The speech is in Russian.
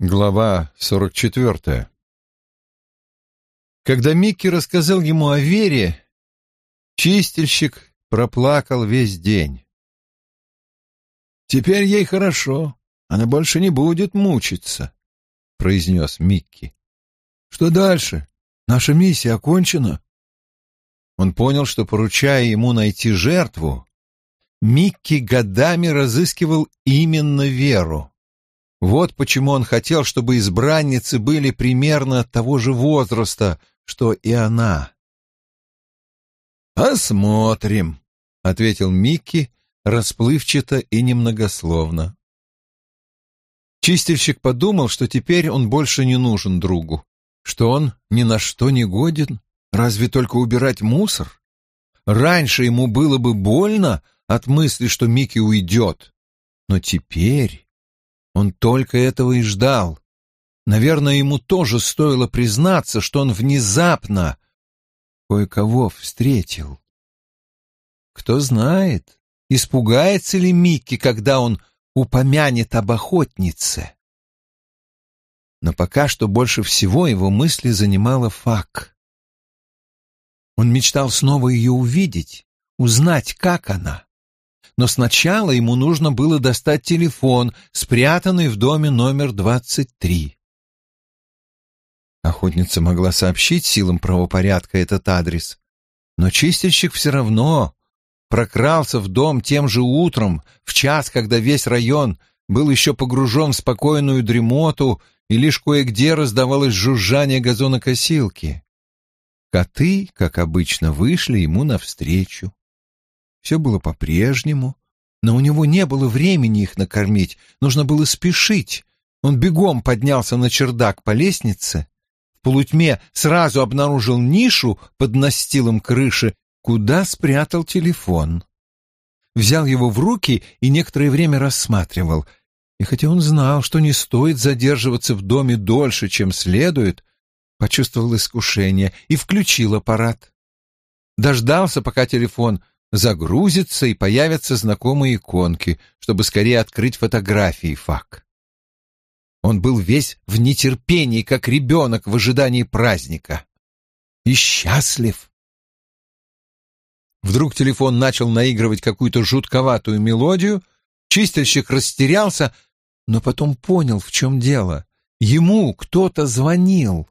Глава 44 Когда Микки рассказал ему о Вере, чистильщик проплакал весь день. «Теперь ей хорошо, она больше не будет мучиться», — произнес Микки. «Что дальше? Наша миссия окончена?» Он понял, что, поручая ему найти жертву, Микки годами разыскивал именно Веру. Вот почему он хотел, чтобы избранницы были примерно того же возраста, что и она. «Посмотрим», — ответил Микки, расплывчато и немногословно. Чистильщик подумал, что теперь он больше не нужен другу, что он ни на что не годен, разве только убирать мусор. Раньше ему было бы больно от мысли, что Микки уйдет, но теперь он только этого и ждал. Наверное, ему тоже стоило признаться, что он внезапно кое-кого встретил. Кто знает, испугается ли Микки, когда он упомянет об охотнице. Но пока что больше всего его мысли занимала Фак. Он мечтал снова ее увидеть, узнать, как она но сначала ему нужно было достать телефон, спрятанный в доме номер 23. Охотница могла сообщить силам правопорядка этот адрес, но чистильщик все равно прокрался в дом тем же утром, в час, когда весь район был еще погружен в спокойную дремоту, и лишь кое-где раздавалось жужжание газонокосилки. Коты, как обычно, вышли ему навстречу. Все было по-прежнему, но у него не было времени их накормить, нужно было спешить. Он бегом поднялся на чердак по лестнице, в полутьме сразу обнаружил нишу под настилом крыши, куда спрятал телефон. Взял его в руки и некоторое время рассматривал. И хотя он знал, что не стоит задерживаться в доме дольше, чем следует, почувствовал искушение и включил аппарат. Дождался, пока телефон загрузится и появятся знакомые иконки, чтобы скорее открыть фотографии фак. Он был весь в нетерпении, как ребенок в ожидании праздника. И счастлив. Вдруг телефон начал наигрывать какую-то жутковатую мелодию, чистильщик растерялся, но потом понял, в чем дело. Ему кто-то звонил.